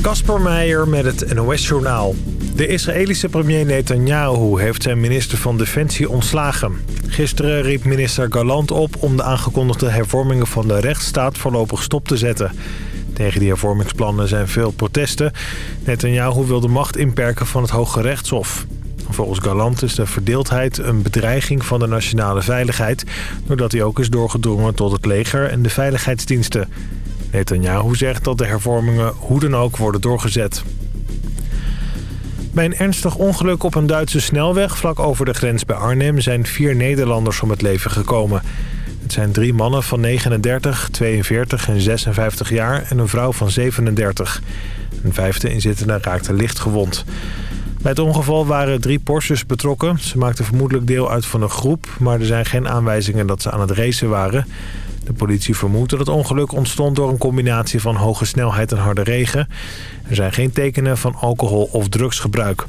Kasper Meijer met het NOS-journaal. De Israëlische premier Netanyahu heeft zijn minister van Defensie ontslagen. Gisteren riep minister Galant op om de aangekondigde hervormingen van de rechtsstaat voorlopig stop te zetten. Tegen die hervormingsplannen zijn veel protesten. Netanyahu wil de macht inperken van het Hoge Rechtshof. Volgens Galant is de verdeeldheid een bedreiging van de nationale veiligheid... doordat hij ook is doorgedrongen tot het leger en de veiligheidsdiensten. Netanyahu zegt dat de hervormingen hoe dan ook worden doorgezet. Bij een ernstig ongeluk op een Duitse snelweg vlak over de grens bij Arnhem... zijn vier Nederlanders om het leven gekomen. Het zijn drie mannen van 39, 42 en 56 jaar en een vrouw van 37. Een vijfde inzittende raakte licht gewond. Bij het ongeval waren drie Porsches betrokken. Ze maakten vermoedelijk deel uit van een groep... maar er zijn geen aanwijzingen dat ze aan het racen waren. De politie vermoedt dat het ongeluk ontstond door een combinatie van hoge snelheid en harde regen. Er zijn geen tekenen van alcohol- of drugsgebruik.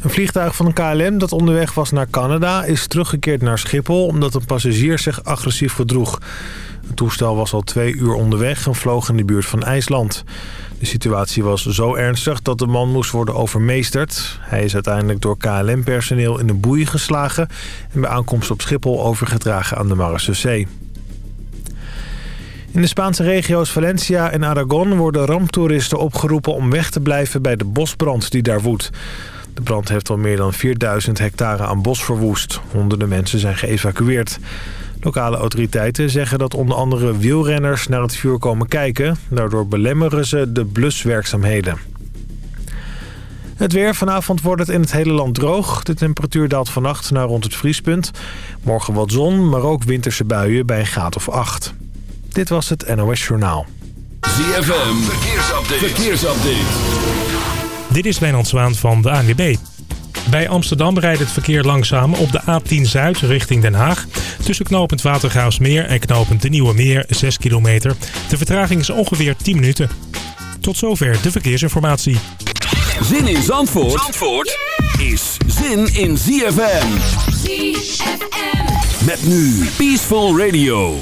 Een vliegtuig van een KLM dat onderweg was naar Canada is teruggekeerd naar Schiphol omdat een passagier zich agressief gedroeg. Het toestel was al twee uur onderweg en vloog in de buurt van IJsland. De situatie was zo ernstig dat de man moest worden overmeesterd. Hij is uiteindelijk door KLM-personeel in een boei geslagen... en bij aankomst op Schiphol overgedragen aan de Marseillais. In de Spaanse regio's Valencia en Aragon worden ramptoeristen opgeroepen om weg te blijven bij de bosbrand die daar woedt. De brand heeft al meer dan 4000 hectare aan bos verwoest. Honderden mensen zijn geëvacueerd. Lokale autoriteiten zeggen dat onder andere wielrenners naar het vuur komen kijken. Daardoor belemmeren ze de bluswerkzaamheden. Het weer. Vanavond wordt het in het hele land droog. De temperatuur daalt vannacht naar rond het vriespunt. Morgen wat zon, maar ook winterse buien bij een graad of 8. Dit was het NOS Journaal. ZFM. Verkeersupdate. Verkeersupdate. Dit is Wijnand Zwaan van de ANWB. Bij Amsterdam rijdt het verkeer langzaam op de A10 Zuid richting Den Haag. Tussen knooppunt Watergraafsmeer en knooppunt de Nieuwe Meer 6 kilometer. De vertraging is ongeveer 10 minuten. Tot zover de verkeersinformatie. Zin in Zandvoort, Zandvoort is zin in ZFM. ZFM. Met nu Peaceful Radio.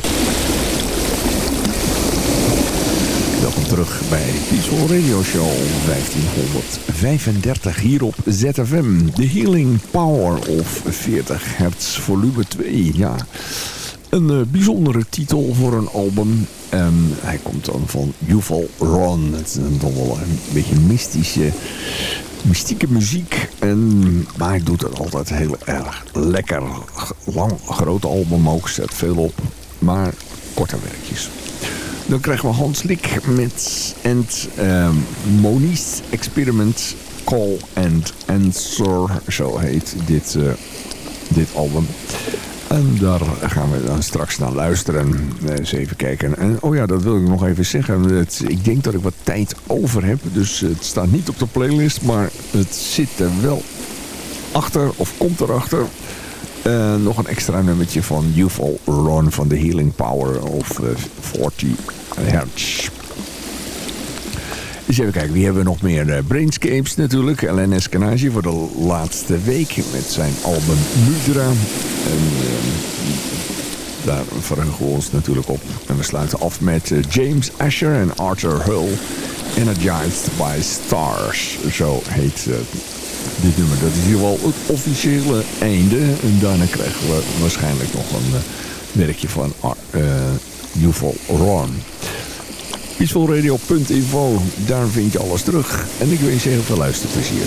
Welkom terug bij Peaceful Radio Show 1535 hier op ZFM. The Healing Power of 40 Hertz volume 2. Ja, een uh, bijzondere titel voor een album. En hij komt dan van Yuval Ron. Het is een, wel een beetje mystische, mystieke muziek. En, maar hij doet het altijd heel erg lekker. Lang, groot album ook, zet veel op. Maar korte werkjes. Dan krijgen we Hans Lik met and, um, Moniz Experiment Call and Answer. Zo heet dit, uh, dit album. En daar gaan we dan straks naar luisteren. Eens even kijken. En oh ja, dat wil ik nog even zeggen. Ik denk dat ik wat tijd over heb. Dus het staat niet op de playlist. Maar het zit er wel achter. Of komt erachter. Uh, nog een extra nummertje van UFO Ron van The Healing Power of uh, 40 Hertz. Dus even kijken, wie hebben we nog meer? Uh, Brainscapes natuurlijk. Alain Escanage voor de laatste week met zijn album Mudra. En daar verheugen we ons natuurlijk op. En we sluiten af met James Asher en Arthur Hull. Energized by Stars. Zo heet dit nummer. Dat is hier wel het officiële einde. En daarna krijgen we waarschijnlijk nog een uh, werkje van uh, UFO Ron. Peacefulradio.info, daar vind je alles terug. En ik wens je heel veel luisterplezier.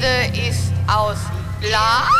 Erde ist aus Glas.